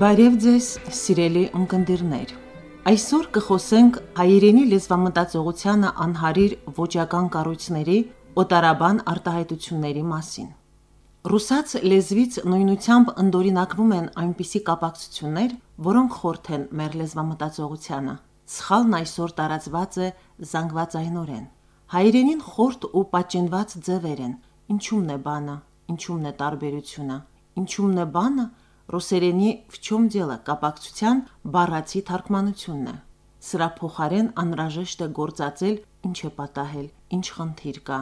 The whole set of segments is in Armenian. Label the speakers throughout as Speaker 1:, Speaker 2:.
Speaker 1: Բարև Ձեզ սիրելի ունկնդիրներ: Այսօր կխոսենք հայերենի լեզվամտածողությանը անհարիր ոճական կառույցների օտարաբան արտահայտությունների մասին: Ռուսաց լեզվից նույնությամբ ընդօրինակվում են այնպիսի կապակցություններ, որոնք խորթ են մեր լեզվամտածողությանը: Սխալն այսօր տարածված է զանգվածայնորեն: Հայերենին խորթ ու պատճենված ձևեր են. Ինչու՞մն է բանը, ինչու՞մն է տարբերությունը: Ինչու՞մն է բանը ռուսերենի «в чем дело» կապակցության բառացի թարգմանությունն է: Սրա փոխարեն անհրաժեշտ է գործածել «ինչ է պատահել», «ինչ խնդիր կա»: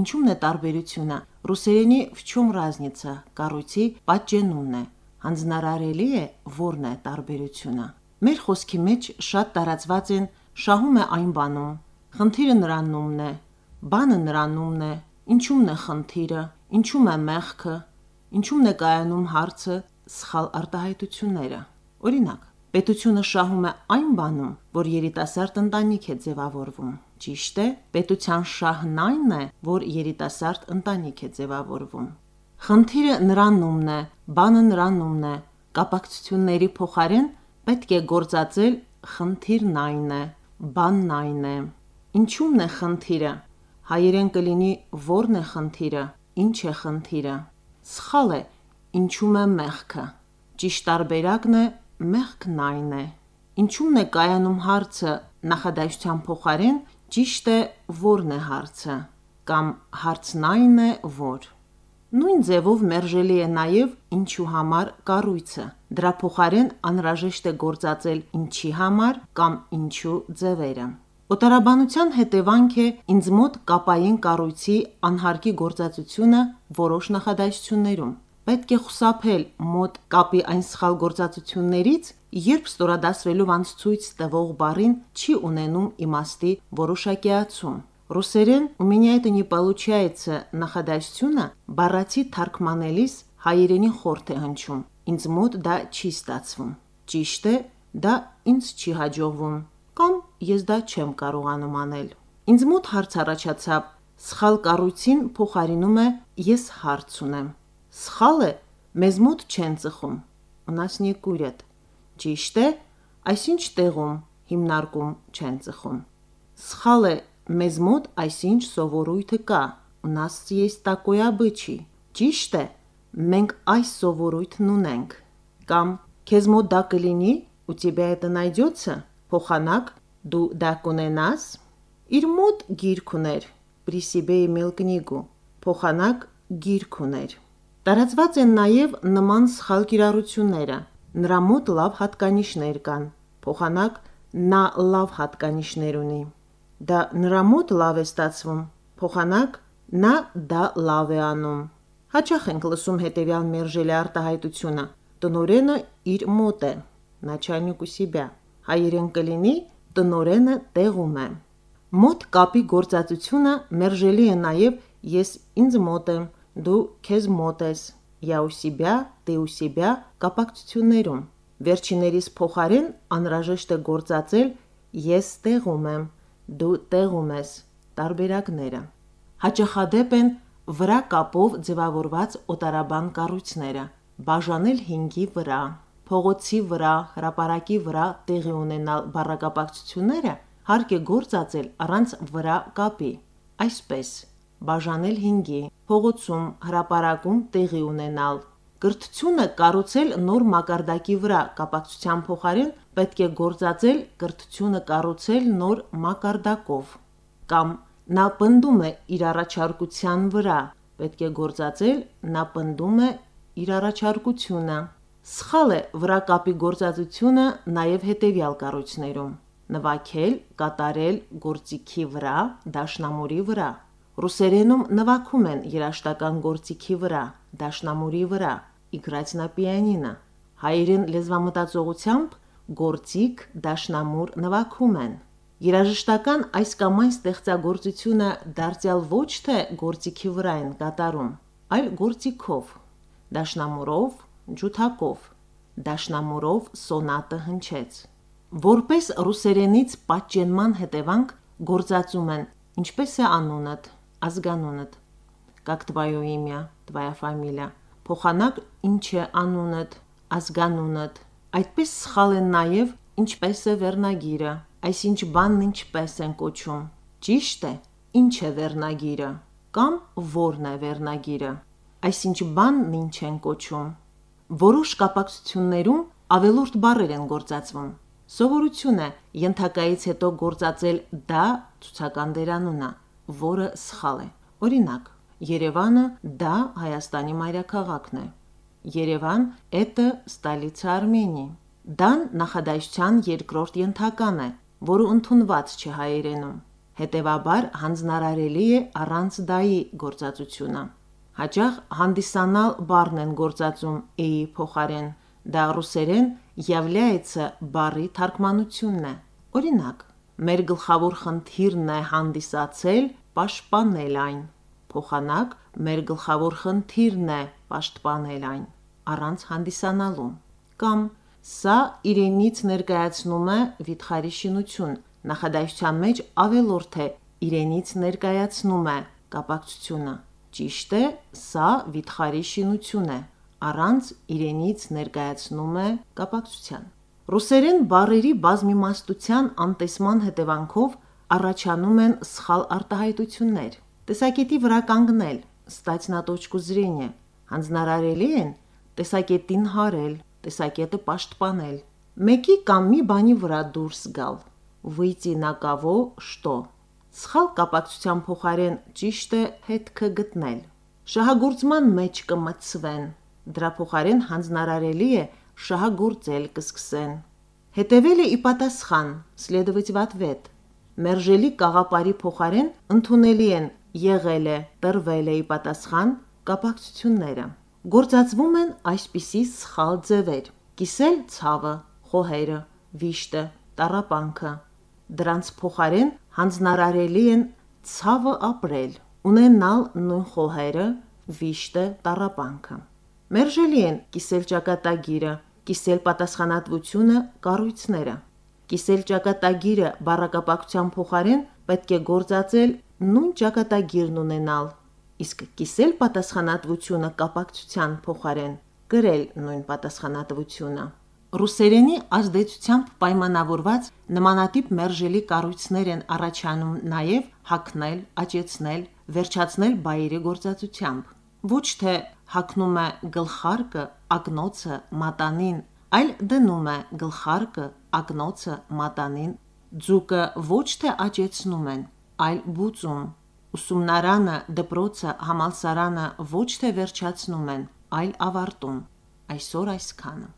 Speaker 1: Ինչու՞մն է տարբերությունը ռուսերենի «в чем разница» կառույցի պատճենումն է: Հանձնարարելի է ո՞րն է տարբերությունը: Մեր խոսքի մեջ շատ տարածված են «շահում է այն բանում», «խնդիրը նրանումն է», «բանը նրանումն է», «ինչու՞մն է խնդիրը», «ինչու՞մ է մեղքը», «ինչու՞մն է կայանում հարցը» սխալ արտահայտությունները: Օրինակ. Պետությունը շահում է այն բանում, որ երիտասարդ ընտանիք է ձևավորվում: Ճիշտ է, պետության շահն այն է, որ երիտասարդ ընտանիք է ձևավորվում: Խնդիրը նրանումն է, բանը նրանումն է: Կապակցությունների փոխարեն պետք է գործածել խնդիրն այն է, բանն այն է: Ինչու՞մն է խնդիրը: Հայերեն կլինի ո՞րն է խնդիրը, ի՞նչ է խնդիրը: Սխալ է ինչու՞մ է մեղքը: Ճիշտ տարբերակն է մեղքն այն է: Ինչու՞մն է կայանում հարցը նախադասության փոխարեն ճիշտ է ո՞րն է հարցը, կամ հարցն այն է, որ: Նույն ձևով մերժելի է նաև ինչու համար կառույցը: Դրա փոխարեն անհրաժեշտ է գործածել ինչի համար կամ ինչու ձևերը: Օտարաբանության հետևանք է ինձ մոտ կապային կառույցի անհարկի գործածությունը որոշ նախադասություններում: Պետք է խուսափել մոտ կապի այն սխալ գործածություններից, երբ ստորադասվելով անցցույց տվող բառին չի ունենում իմաստի որոշակիացում: Ռուսերեն «У меня это не получается» նախադասությունը բառացի թարգմանելիս հայերենի խորթ է հնչում: Ինձ մոտ դա չի ստացվում: Ճիշտ է դա ինձ չի հաջողվում կամ ես դա չեմ կարողանում անել: Ինձ մոտ հարց առաջացավ, սխալ կառույցին փոխարինում է «ես հարց ունեմ»: Սխալ է մեզ մոտ չեն ծխում: У нас не курят: Ճիշտ է այսինչ տեղում (հիմնարկում) չեն ծխում: Սխալ է մեզ մոտ այսինչ սովորույթը կա: У нас есть такой обычай: Ճիշտ է մենք այս սովորույթն ունենք: Կամ քեզ մոտ դա կլինի: У тебя это найдется: Փոխանակ դու դա կունենա՞ս: Իր մոտ գիրք ուներ: При себе имел книгу: Փոխանակ գիրք ուներ: Տարածված են նաև նման սխալ կիրառությունները. Նրա մոտ լավ հատկանիշներ կան: Փոխանակ նա լավ հատկանիշներ ունի: Դա նրա մոտ լավ է ստացվում: Փոխանակ նա դա լավ է անում: Հաճախ ենք լսում հետևյալ մերժելի արտահայտությունը. Տնօրենը իր մոտ է: Начальник у себя: Հայերեն կլինի տնօրենը տեղում է: Մոտ կապի գործածությունը մերժելի է նաև ես ինձ մոտ եմ, դու քեզ մոտ ես: Я у себя, ты у себя կապակցություններում: Վերջիններիս փոխարեն անհրաժեշտ է գործածել ես տեղում եմ, դու տեղում ես: Տարբերակները: Հաճախադեպ են վրա կապով ձևավորված օտարաբան կառույցները: Բաժանել հինգի վրա: Փողոցի վրա, հրապարակի վրա տեղի ունենալ բառակապակցությունները հարկ է գործածել առանց վրա կապի: Այսպես. Բաժանել հինգի, փողոցում, հրապարակում տեղի ունենալ: Կրթությունը կառուցել նոր մակարդակի վրա կապակցության փոխարեն պետք է գործածել կրթությունը կառուցել նոր մակարդակով: Կամ նա պնդում է իր առաջարկության վրա: Պետք է գործածել նա պնդում է իր առաջարկությունը: Սխալ է վրա կապի գործածությունը նաև հետևյալ կառույցներում. նվագել, կատարել գործիքի վրա, դաշնամուրի վրա: Ռուսերենում նվակում են երաշտական գործիքի վրա, դաշնամուրի վրա, իգրած նա պիանինա։ Հայերեն լեզվամտածողությամբ գործիք, դաշնամուր նվակում են։ Երաժշտական այս կամ այն ստեղծագործությունը դարձյալ ոչ թե գործիքի վրա են կատարում, այլ գործիքով, դաշնամուրով, ջութակով, դաշնամուրով սոնատը հնչեց։ Որպես ռուսերենից պատճենման հետևանք գործածում են, ինչպես է անունդ, ազգանունդ: Как твое имя, твоя фамилия: Փոխանակ ի՞նչ է անունդ, ազգանունդ: Այդպես սխալ են նաև ինչպես է վերնագիրը, այսինչ բանն ինչպես են կոչում, ճիշտ է ինչ է վերնագիրը կամ որն է վերնագիրը, այսինչ բանն ինչ են կոչում: Որոշ կապակցություններում ավելորդ բառեր են գործածվում: Սովորություն է ենթակայից հետո գործածել «դա» ցուցական դերանունը, որը սխալ է: Օրինակ. Երևանը դա Հայաստանի մայրաքաղաքն է: Երևան - это столица Армении: Դա-ն նախադասության երկրորդ ենթական է, որը ընդունված չէ հայերենում: Հետևաբար հանձնարարելի է առանց դա-ի գործածությունը: Հաճախ հանդիսանալ բառն են գործածում «էի» փոխարեն: Դա ռուսերեն «является» բառի թարգմանությունն է: Օրինակ. Մեր գլխավոր խնդիրն է հանդիսացել պաշտպանել այն: Փոխանակ մեր գլխավոր խնդիրն է պաշտպանել այն: Առանց հանդիսանալու: Կամ Սա իրենից ներկայացնում է վիթխարի շինություն: Նախադասության մեջ ավելորդ է իրենից ներկայացնում է կապակցությունը: Ճիշտ է Սա վիթխարի շինություն է: Առանց իրենից ներկայացնում է կապակցության: Ռուսերեն բառերի բազմիմաստության անտեսման հետևանքով առաջանում են սխալ արտահայտություններ։ Տեսակետի վրա կանգնել, ստать на точку зрения, հանձնարարելի են տեսակետին հարել, տեսակետը պաշտպանել։ Մեկի կամ մի բանի վրա դուրս գալ, выйти на кого что։ Սխալ կապակցության փոխարեն ճիշտ է հետքը գտնել։ Շահագործման մեջ կմցվեն, դրա փոխարեն հանձնարարելի է շահագործել կսկսեն։ Հետևելը ի պատասխան, следовать в ответ, Մերժելի կաղապարի փոխարեն ընդունելի են եղել է, տրվել է ի պատասխան կապակցությունները: Գործածվում են այսպիսի սխալ ձևեր. կիսել ցավը, խոհերը, վիշտը, տառապանքը: Դրանց փոխարեն հանձնարարելի են ցավը ապրել, ունենալ նույն խոհերը, վիշտը, տառապանքը: Մերժելի են կիսել ճակատագիրը, կիսել պատասխանատվությունը, կառույցները: Կիսել ճակատագիրը բառակապակցության փոխարեն պետք է գործածել նույն ճակատագիրն ունենալ, իսկ կիսել պատասխանատվությունը կապակցության փոխարեն կրել նույն պատասխանատվությունը: Ռուսերենի ազդեցությամբ պայմանավորված նմանատիպ մերժելի կառույցներ են առաջանում նաև հագնել, աճեցնել, վերջացնել բայերի գործածությամբ: Ոչ թե հագնում է գլխարկը, ակնոցը, մատանին, այլ դնում է գլխարկը, ակնոցը, մատանին: Ձուկը ոչ թե աճեցնում են, այլ բուծում: Ուսումնարանը, դպրոցը, համալսարանը ոչ թե վերջացնում են, այլ ավարտում: Այսօր այսքանը: